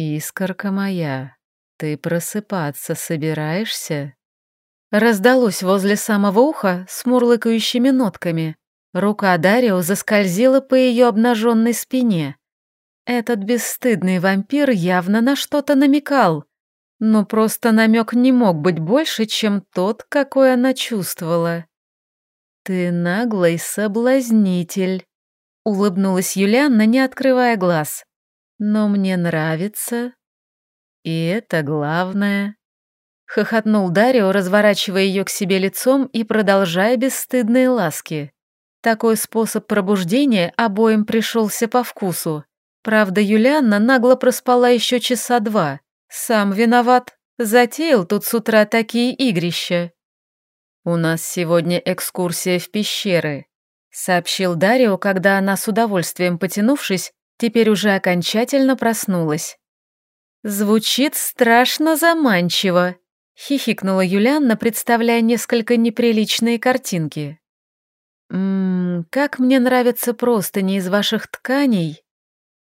«Искорка моя, ты просыпаться собираешься?» Раздалось возле самого уха с мурлыкающими нотками. Рука Дарио заскользила по ее обнаженной спине. Этот бесстыдный вампир явно на что-то намекал, но просто намек не мог быть больше, чем тот, какой она чувствовала. «Ты наглый соблазнитель», — улыбнулась Юлианна, не открывая глаз. «Но мне нравится. И это главное». Хохотнул Дарио, разворачивая ее к себе лицом и продолжая бесстыдные ласки. Такой способ пробуждения обоим пришелся по вкусу. Правда, Юлианна нагло проспала еще часа два. Сам виноват. Затеял тут с утра такие игрища. «У нас сегодня экскурсия в пещеры», — сообщил Дарио, когда она с удовольствием потянувшись, теперь уже окончательно проснулась. «Звучит страшно заманчиво», — хихикнула Юлианна, представляя несколько неприличные картинки. «Ммм, как мне нравятся простыни из ваших тканей».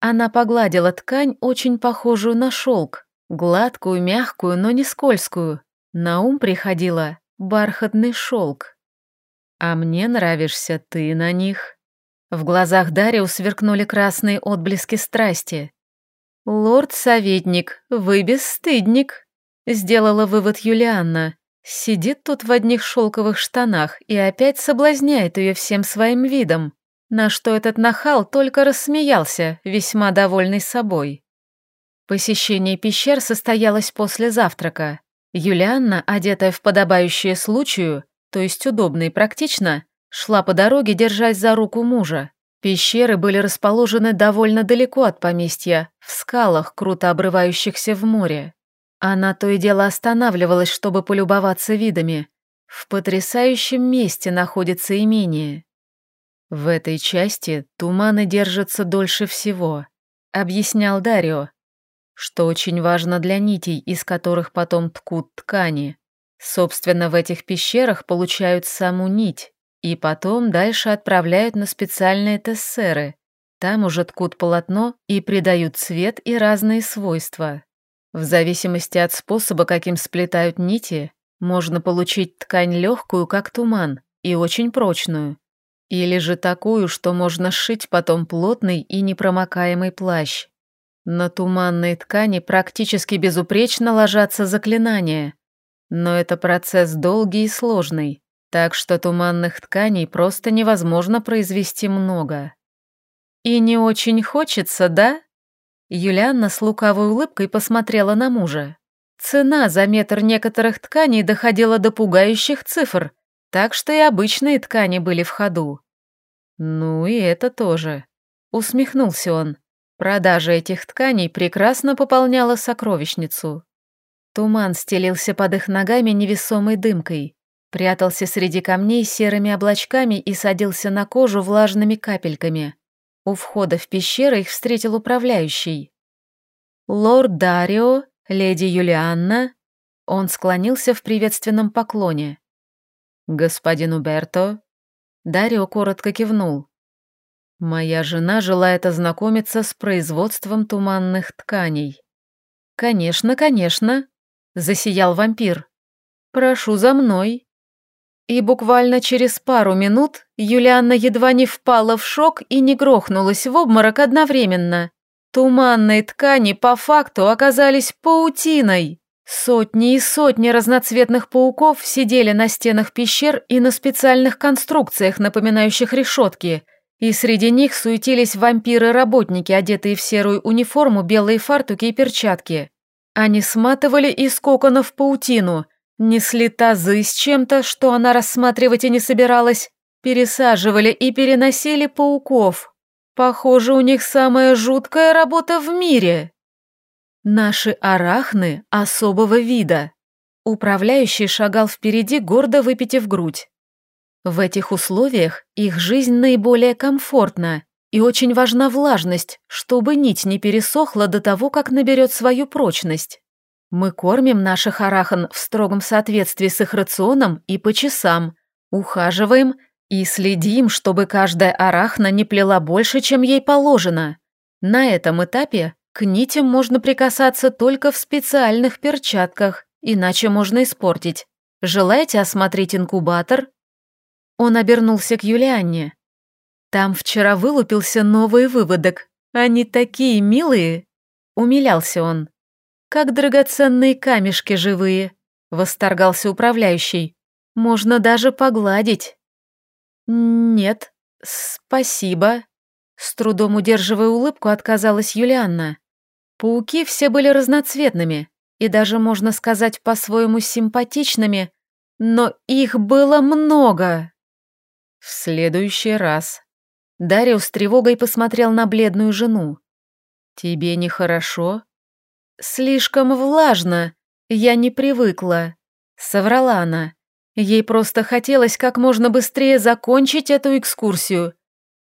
Она погладила ткань, очень похожую на шелк, гладкую, мягкую, но не скользкую. На ум приходила бархатный шелк. А мне нравишься ты на них. В глазах Дарио сверкнули красные отблески страсти. «Лорд-советник, вы бесстыдник», — сделала вывод Юлианна. Сидит тут в одних шелковых штанах и опять соблазняет ее всем своим видом, на что этот нахал только рассмеялся, весьма довольный собой. Посещение пещер состоялось после завтрака. Юлианна, одетая в подобающее случаю, то есть удобно и практично, шла по дороге, держась за руку мужа. Пещеры были расположены довольно далеко от поместья, в скалах, круто обрывающихся в море. Она то и дело останавливалась, чтобы полюбоваться видами. В потрясающем месте находится имение. В этой части туманы держатся дольше всего, объяснял Дарио, что очень важно для нитей, из которых потом ткут ткани. Собственно, в этих пещерах получают саму нить, и потом дальше отправляют на специальные тессеры. Там уже ткут полотно и придают цвет и разные свойства. В зависимости от способа, каким сплетают нити, можно получить ткань легкую, как туман, и очень прочную. Или же такую, что можно сшить потом плотный и непромокаемый плащ. На туманные ткани практически безупречно ложатся заклинания. Но это процесс долгий и сложный, так что туманных тканей просто невозможно произвести много. И не очень хочется, да? Юлианна с лукавой улыбкой посмотрела на мужа. Цена за метр некоторых тканей доходила до пугающих цифр, так что и обычные ткани были в ходу. Ну и это тоже. Усмехнулся он. Продажа этих тканей прекрасно пополняла сокровищницу. Туман стелился под их ногами невесомой дымкой, прятался среди камней серыми облачками и садился на кожу влажными капельками. У входа в пещеру их встретил управляющий. «Лорд Дарио, леди Юлианна». Он склонился в приветственном поклоне. «Господин Уберто». Дарио коротко кивнул. «Моя жена желает ознакомиться с производством туманных тканей». «Конечно, конечно», — засиял вампир. «Прошу за мной». И буквально через пару минут Юлианна едва не впала в шок и не грохнулась в обморок одновременно. Туманные ткани по факту оказались паутиной. Сотни и сотни разноцветных пауков сидели на стенах пещер и на специальных конструкциях, напоминающих решетки, и среди них суетились вампиры-работники, одетые в серую униформу, белые фартуки и перчатки. Они сматывали из коконов паутину – Несли тазы с чем-то, что она рассматривать и не собиралась, пересаживали и переносили пауков. Похоже, у них самая жуткая работа в мире. Наши арахны особого вида. Управляющий шагал впереди, гордо выпитив грудь. В этих условиях их жизнь наиболее комфортна, и очень важна влажность, чтобы нить не пересохла до того, как наберет свою прочность. Мы кормим наших арахан в строгом соответствии с их рационом и по часам, ухаживаем и следим, чтобы каждая арахна не плела больше, чем ей положено. На этом этапе К нитям можно прикасаться только в специальных перчатках, иначе можно испортить. Желаете осмотреть инкубатор?» Он обернулся к Юлианне. «Там вчера вылупился новый выводок. Они такие милые!» Умилялся он. «Как драгоценные камешки живые!» Восторгался управляющий. «Можно даже погладить». «Нет, спасибо», с трудом удерживая улыбку, отказалась Юлианна. Пауки все были разноцветными и даже, можно сказать, по-своему симпатичными, но их было много. В следующий раз. Дарио с тревогой посмотрел на бледную жену. «Тебе нехорошо?» «Слишком влажно. Я не привыкла», — соврала она. Ей просто хотелось как можно быстрее закончить эту экскурсию.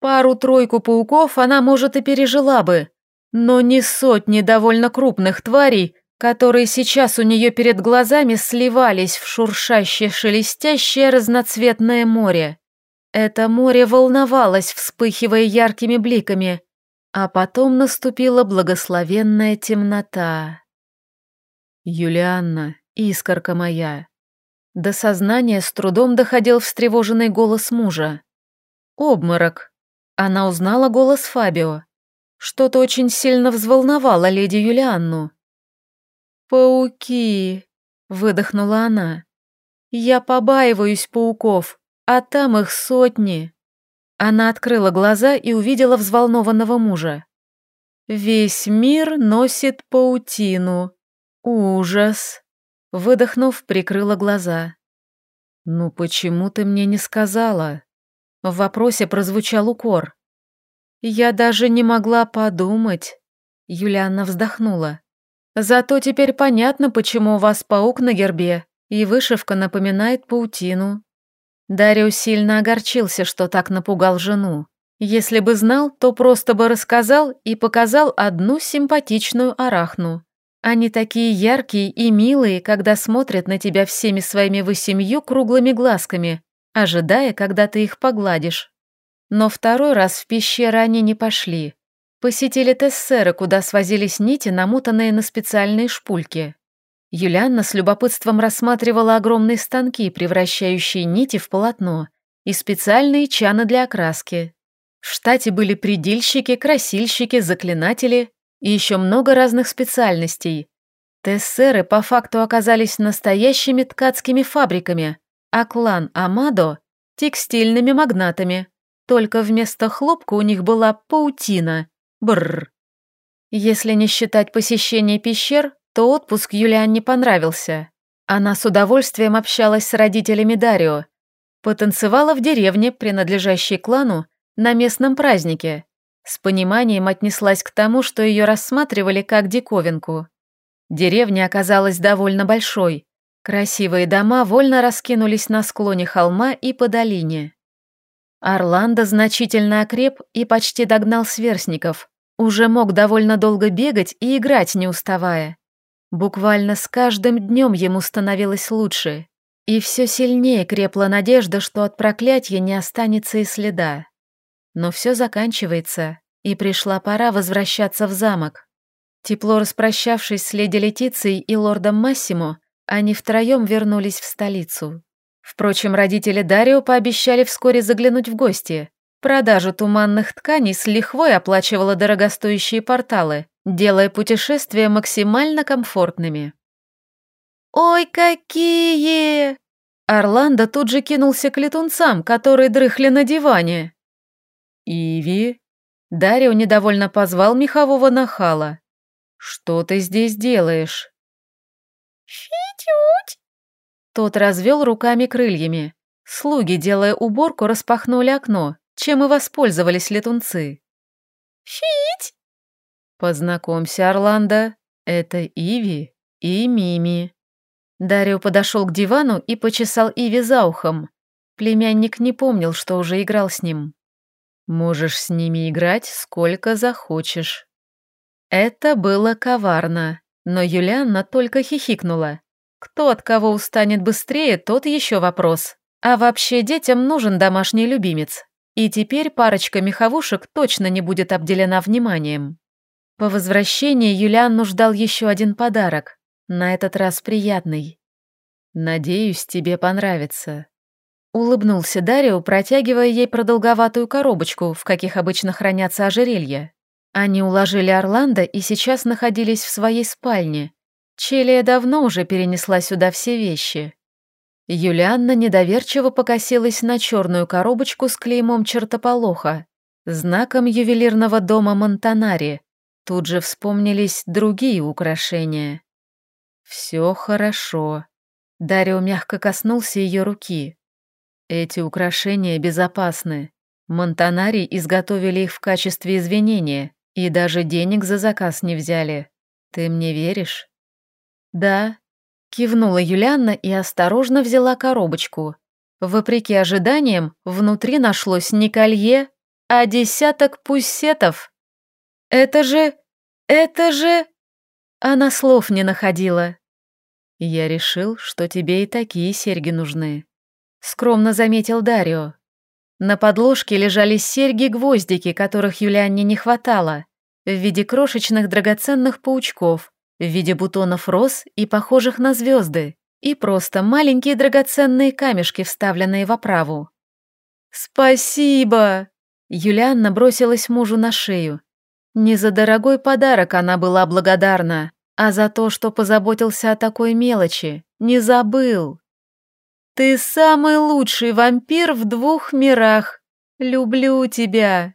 Пару-тройку пауков она, может, и пережила бы, но не сотни довольно крупных тварей, которые сейчас у нее перед глазами сливались в шуршащее, шелестящее разноцветное море. Это море волновалось, вспыхивая яркими бликами, а потом наступила благословенная темнота. «Юлианна, искорка моя!» До сознания с трудом доходил встревоженный голос мужа. «Обморок!» Она узнала голос Фабио. Что-то очень сильно взволновало леди Юлианну. «Пауки!» — выдохнула она. «Я побаиваюсь пауков, а там их сотни». Она открыла глаза и увидела взволнованного мужа. «Весь мир носит паутину. Ужас!» Выдохнув, прикрыла глаза. «Ну почему ты мне не сказала?» В вопросе прозвучал укор. «Я даже не могла подумать», — Юлианна вздохнула. «Зато теперь понятно, почему у вас паук на гербе, и вышивка напоминает паутину». Дарио сильно огорчился, что так напугал жену. Если бы знал, то просто бы рассказал и показал одну симпатичную арахну. Они такие яркие и милые, когда смотрят на тебя всеми своими восемью круглыми глазками, ожидая, когда ты их погладишь. Но второй раз в пещеры они не пошли. Посетили Тессеры, куда свозились нити, намотанные на специальные шпульки. Юлианна с любопытством рассматривала огромные станки, превращающие нити в полотно, и специальные чаны для окраски. В штате были предельщики, красильщики, заклинатели и еще много разных специальностей. Тессеры по факту оказались настоящими ткацкими фабриками, а клан Амадо – текстильными магнатами. Только вместо хлопка у них была паутина. Бррр. Если не считать посещение пещер, то отпуск Юлиан не понравился. Она с удовольствием общалась с родителями Дарио. Потанцевала в деревне, принадлежащей клану, на местном празднике. С пониманием отнеслась к тому, что ее рассматривали как диковинку. Деревня оказалась довольно большой. Красивые дома вольно раскинулись на склоне холма и по долине. Орландо значительно окреп и почти догнал сверстников. Уже мог довольно долго бегать и играть, не уставая. Буквально с каждым днем ему становилось лучше. И все сильнее крепла надежда, что от проклятия не останется и следа. Но все заканчивается, и пришла пора возвращаться в замок. Тепло распрощавшись с леди Летицией и лордом Массимо, они втроем вернулись в столицу. Впрочем, родители Дарио пообещали вскоре заглянуть в гости. Продажу туманных тканей с лихвой оплачивала дорогостоящие порталы, делая путешествия максимально комфортными. «Ой, какие!» Орландо тут же кинулся к летунцам, которые дрыхли на диване. «Иви?» Дарио недовольно позвал мехового нахала. «Что ты здесь делаешь?» «Фитють!» Тот развел руками крыльями. Слуги, делая уборку, распахнули окно, чем и воспользовались летунцы. «Фить!» «Познакомься, Орландо, это Иви и Мими». Дарио подошел к дивану и почесал Иви за ухом. Племянник не помнил, что уже играл с ним. «Можешь с ними играть сколько захочешь». Это было коварно. Но Юлианна только хихикнула. Кто от кого устанет быстрее, тот еще вопрос. А вообще детям нужен домашний любимец. И теперь парочка меховушек точно не будет обделена вниманием. По возвращении Юлианну ждал еще один подарок, на этот раз приятный. «Надеюсь, тебе понравится». Улыбнулся Дарио, протягивая ей продолговатую коробочку, в каких обычно хранятся ожерелья. Они уложили Орландо и сейчас находились в своей спальне. Челия давно уже перенесла сюда все вещи. Юлианна недоверчиво покосилась на черную коробочку с клеймом чертополоха, знаком ювелирного дома Монтанари. Тут же вспомнились другие украшения. «Все хорошо». Дарио мягко коснулся ее руки. «Эти украшения безопасны. Монтанари изготовили их в качестве извинения и даже денег за заказ не взяли. Ты мне веришь?» «Да», Кивнула Юлианна и осторожно взяла коробочку. Вопреки ожиданиям, внутри нашлось не колье, а десяток пусетов. «Это же... это же...» Она слов не находила. «Я решил, что тебе и такие серьги нужны», — скромно заметил Дарио. На подложке лежали серьги-гвоздики, которых Юлианне не хватало, в виде крошечных драгоценных паучков, в виде бутонов роз и похожих на звезды, и просто маленькие драгоценные камешки, вставленные в оправу. «Спасибо!» Юлианна бросилась мужу на шею. Не за дорогой подарок она была благодарна, а за то, что позаботился о такой мелочи, не забыл. «Ты самый лучший вампир в двух мирах! Люблю тебя!»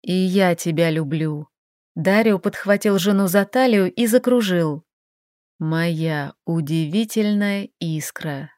«И я тебя люблю!» Дарио подхватил жену за талию и закружил. «Моя удивительная искра».